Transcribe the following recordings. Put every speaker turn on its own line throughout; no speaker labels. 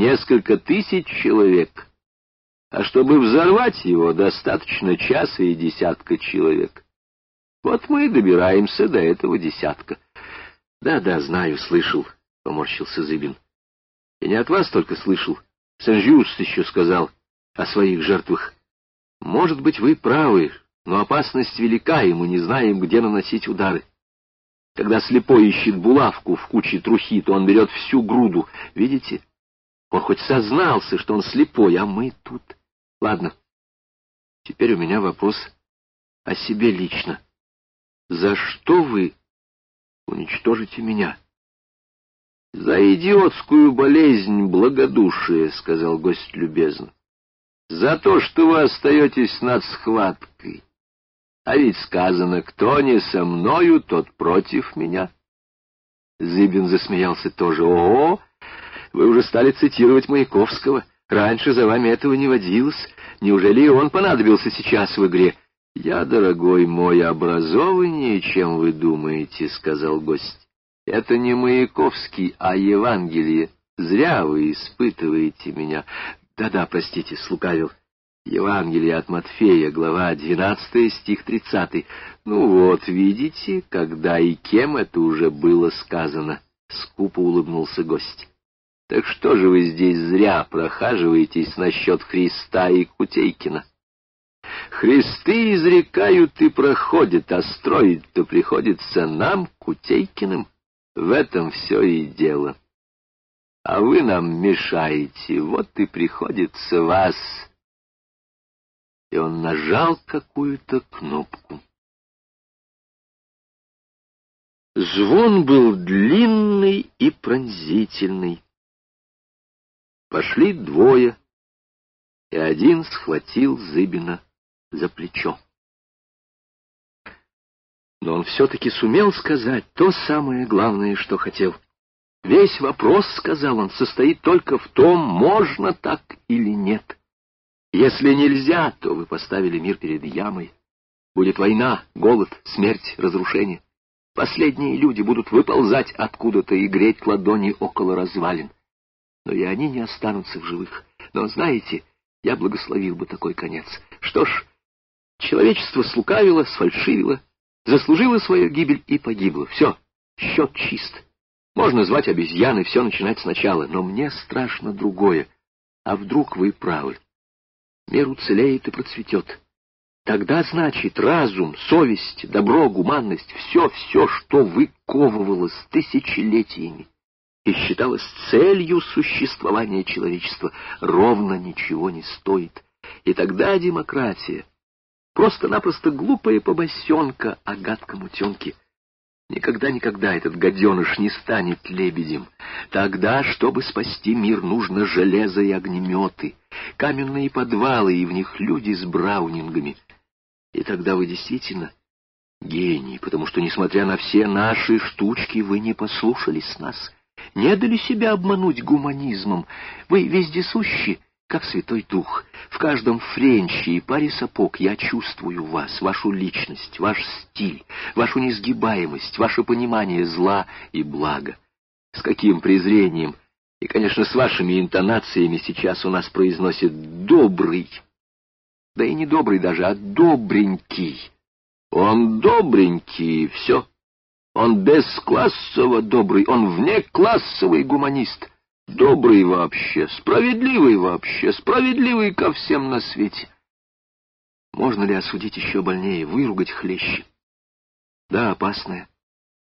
несколько тысяч человек, а чтобы взорвать его, достаточно часа и десятка человек. Вот мы и добираемся до этого десятка. Да-да, знаю, слышал, — поморщился Зыбин. И не от вас только слышал. Сен-Жюст еще сказал о своих жертвах. Может быть, вы правы, но опасность велика, и мы не знаем, где наносить удары. Когда слепой ищет булавку в куче трухи, то он берет всю груду. Видите? Он хоть сознался, что он слепой, а мы тут... Ладно. Теперь у меня вопрос о себе лично. За что вы уничтожите меня? — За идиотскую болезнь благодушия, — сказал гость любезно. — За то, что вы остаетесь над схваткой. А ведь сказано, кто не со мною, тот против меня. Зыбин засмеялся тоже. — О, вы уже стали цитировать Маяковского. Раньше за вами этого не водилось. Неужели и он понадобился сейчас в игре? — Я, дорогой мой, образованнее, чем вы думаете, — сказал гость. — Это не Маяковский, а Евангелие. Зря вы испытываете меня. Да-да, простите, слукавил. Евангелие от Матфея, глава 12, стих 30. Ну вот, видите, когда и кем это уже было сказано. Скупо улыбнулся гость. Так что же вы здесь зря прохаживаетесь насчет Христа и Кутейкина? Христы изрекают и проходят, а строить-то приходится нам, Кутейкиным. В этом все и дело. А вы нам мешаете, вот и приходится вас. И он нажал какую-то кнопку. Звон был длинный и пронзительный. Пошли двое, и один схватил Зыбина за плечо. Но он все-таки сумел сказать то самое главное, что хотел. Весь вопрос, — сказал он, — состоит только в том, можно так или нет. Если нельзя, то вы поставили мир перед ямой. Будет война, голод, смерть, разрушение. Последние люди будут выползать откуда-то и греть ладони около развалин. Но и они не останутся в живых. Но, знаете, я благословил бы такой конец. Что ж, человечество слукавило, сфальшивило, заслужило свою гибель и погибло. Все, счет чист. Можно звать обезьяны, все начинать сначала, но мне страшно другое. А вдруг вы правы? Мир уцелеет и процветет. Тогда, значит, разум, совесть, добро, гуманность — все-все, что выковывалось тысячелетиями и считалось целью существования человечества, ровно ничего не стоит. И тогда демократия — просто-напросто глупая побосенка о гадком утенке. Никогда-никогда этот гаденыш не станет лебедем. Тогда, чтобы спасти мир, нужно железо и огнеметы, каменные подвалы, и в них люди с браунингами. И тогда вы действительно гений, потому что, несмотря на все наши штучки, вы не послушались нас, не дали себя обмануть гуманизмом. Вы вездесущи, как Святой Дух. В каждом френче и паре сапог я чувствую вас, вашу личность, ваш стиль, вашу несгибаемость, ваше понимание зла и блага. С каким презрением и, конечно, с вашими интонациями сейчас у нас произносит «добрый». Да и не добрый даже, а добренький. Он добренький, и все. Он бесклассово добрый, он внеклассовый гуманист. Добрый вообще, справедливый вообще, справедливый ко всем на свете. Можно ли осудить еще больнее, выругать хлеще? Да, опасное.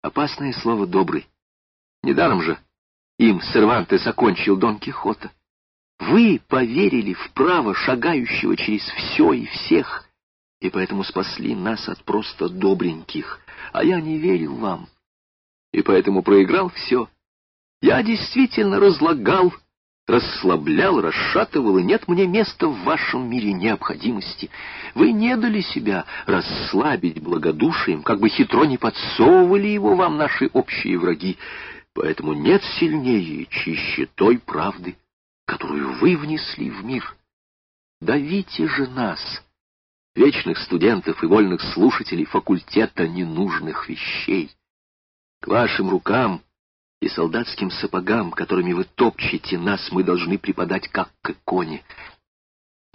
Опасное слово «добрый». Недаром же им Сервантес окончил Дон Кихота. Вы поверили в право шагающего через все и всех, и поэтому спасли нас от просто добреньких, а я не верил вам, и поэтому проиграл все. Я действительно разлагал, расслаблял, расшатывал, и нет мне места в вашем мире необходимости. Вы не дали себя расслабить благодушием, как бы хитро не подсовывали его вам наши общие враги, поэтому нет сильнее и чище той правды, которую вы внесли в мир. Давите же нас, вечных студентов и вольных слушателей факультета ненужных вещей. К вашим рукам и солдатским сапогам, которыми вы топчете нас, мы должны преподать как к иконе.